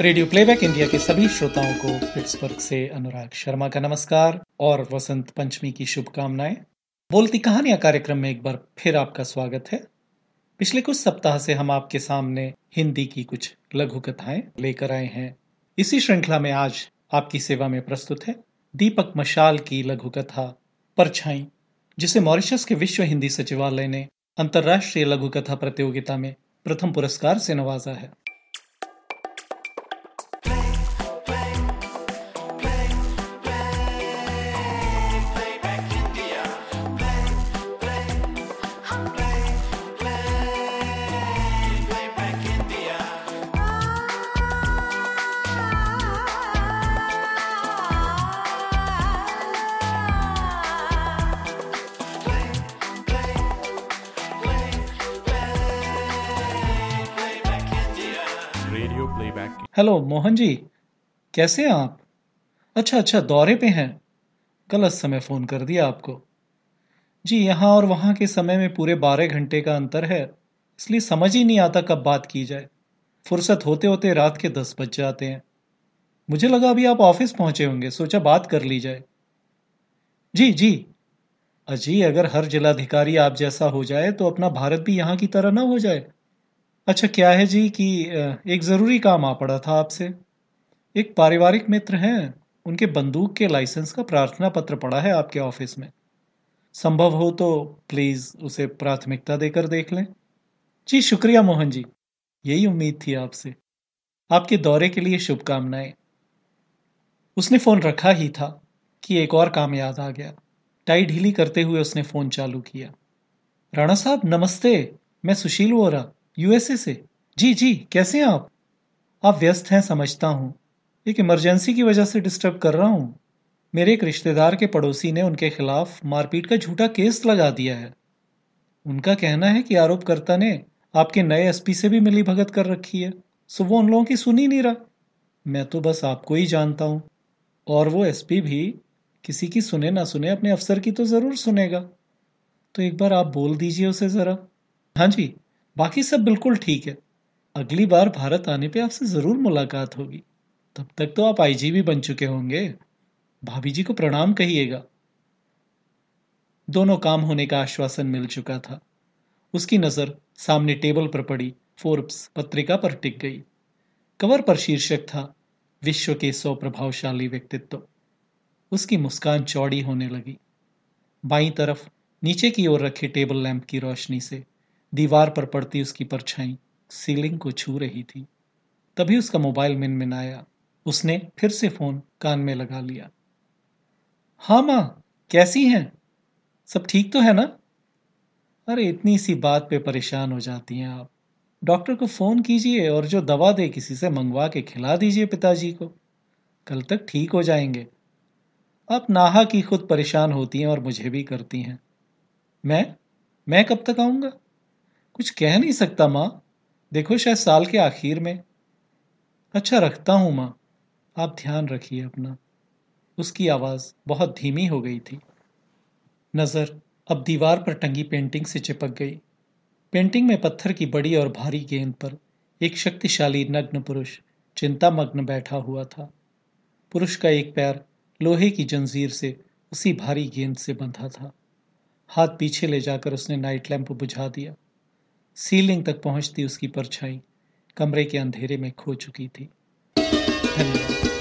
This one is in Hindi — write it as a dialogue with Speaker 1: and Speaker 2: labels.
Speaker 1: रेडियो प्लेबैक इंडिया के सभी श्रोताओं को पिट्सबर्ग से अनुराग शर्मा का नमस्कार और वसंत पंचमी की शुभकामनाएँ। बोलती कहानियाँ कार्यक्रम में एक बार फिर आपका स्वागत है। पिछले कुछ सप्ताह से हम आपके सामने हिंदी की कुछ लघु कथाएँ लेकर आए हैं। इसी श्रृंखला में आज आपकी सेवा में प्रस्तुत है दीपक मशाल की लघु कथा परछाई, जिसे मॉरिशस के विश्व हिंदी सचिवालय ने अंतर्राष्ट्रीय लघु कथा प्रतियोगिता में प्रथम पुरस्कार से नवाजा है।
Speaker 2: Radio playback
Speaker 1: hello Mohan ji, कैसे हैं आप? अच्छा अच्छा दौरे पे हैं। गलत समय फ़ोन कर दिया आपको। जी, यहाँ और वहाँ के समय में पूरे बारह घंटे का अंतर है, इसलिए समझ ही नहीं आता कब बात की जाए। फुर्सत होते होते रात के दस बज जाते हैं। मुझे लगा अभी आप ऑफ़िस पहुँचे होंगे, सोचा बात कर ली जाए। जी जी। अजी, अगर हर जिलाधिकारी आप जैसा हो जाए तो अपना भारत भी यहाँ की तरह ना हो जाए। अच्छा क्या है जी कि एक ज़रूरी काम आ पड़ा था आपसे? एक पारिवारिक मित्र हैं, उनके बंदूक के लाइसेंस का प्रार्थना पत्र पड़ा है आपके ऑफ़िस में। संभव हो तो प्लीज़ उसे प्राथमिकता देकर देख लें। जी, शुक्रिया मोहन जी। यही उम्मीद थी आपसे। आपके दौरे के लिए शुभकामनाएँ। उसने फ़ोन रखा ही था कि एक और काम याद आ गया। टाई ढीली करते हुए उसने फ़ोन चालू किया। राणा साहब, नमस्ते। मैं सुशील वोरा यूएसए से। जी जी, कैसे हैं आप? आप व्यस्त हैं, समझता हूँ। एक इमरजेंसी की वजह से डिस्टर्ब कर रहा हूँ। मेरे एक रिश्तेदार के पड़ोसी ने उनके खिलाफ मारपीट का झूठा केस लगा दिया है। उनका कहना है कि आरोपकर्ता ने आपके नए एसपी से भी मिली भगत कर रखी है, सो वो उन लोगों की सुन ही नहीं रहा। मैं तो बस आपको ही जानता हूँ। और वो एसपी भी किसी की सुने ना सुने अपने अफसर की तो ज़रूर सुनेगा। तो एक बार आप बोल दीजिए उसे ज़रा। हाँ जी। बाकी सब बिल्कुल ठीक है। अगली बार भारत आने पे आपसे ज़रूर मुलाकात होगी। तब तक तो आप आईजी भी बन चुके होंगे। भाभी जी को प्रणाम कहिएगा। दोनों काम होने का आश्वासन मिल चुका था। उसकी नज़र सामने टेबल पर पड़ी, फोर्ब्स पत्रिका पर टिक गई। कवर पर शीर्षक था, विश्व के सौ प्रभावशाली व्यक्तित्व। उसकी मुस्कान चौड़ी होने लगी। बाई तरफ़ नीचे की ओर रखे टेबल लैंप की रोशनी से दीवार पर पड़ती उसकी परछाई, सीलिंग को छू रही थी। तभी उसका मोबाइल मिन मिन आया उसने फिर से फ़ोन कान में लगा लिया। हाँ माँ, कैसी हैं? सब ठीक तो है ना? अरे, इतनी सी बात पे परेशान हो जाती हैं आप। डॉक्टर को फ़ोन कीजिए और जो दवा दे किसी से मंगवा के खिला दीजिए पिताजी को। कल तक ठीक हो जाएँगे। आप नाहा की खुद परेशान होती हैं और मुझे भी करती हैं। मैं? मैं कब तक आऊँगा? कुछ कह नहीं सकता माँ। देखो शायद साल के आखिर में। अच्छा रखता हूँ माँ। आप ध्यान रखिए अपना। उसकी आवाज़ बहुत धीमी हो गई थी। नज़र अब दीवार पर टंगी पेंटिंग से चिपक गई। पेंटिंग में पत्थर की बड़ी और भारी गेंद पर एक शक्तिशाली नग्न पुरुष चिंतामग्न बैठा हुआ था। पुरुष का एक पैर लोहे की जंजीर से उसी भारी गेंद से बंधा था। हाथ पीछे ले जाकर उसने नाइट लैंप बुझा दिया। सीलिंग तक पहुँचती उसकी परछाई कमरे के अंधेरे में खो चुकी थी। धन्यवाद।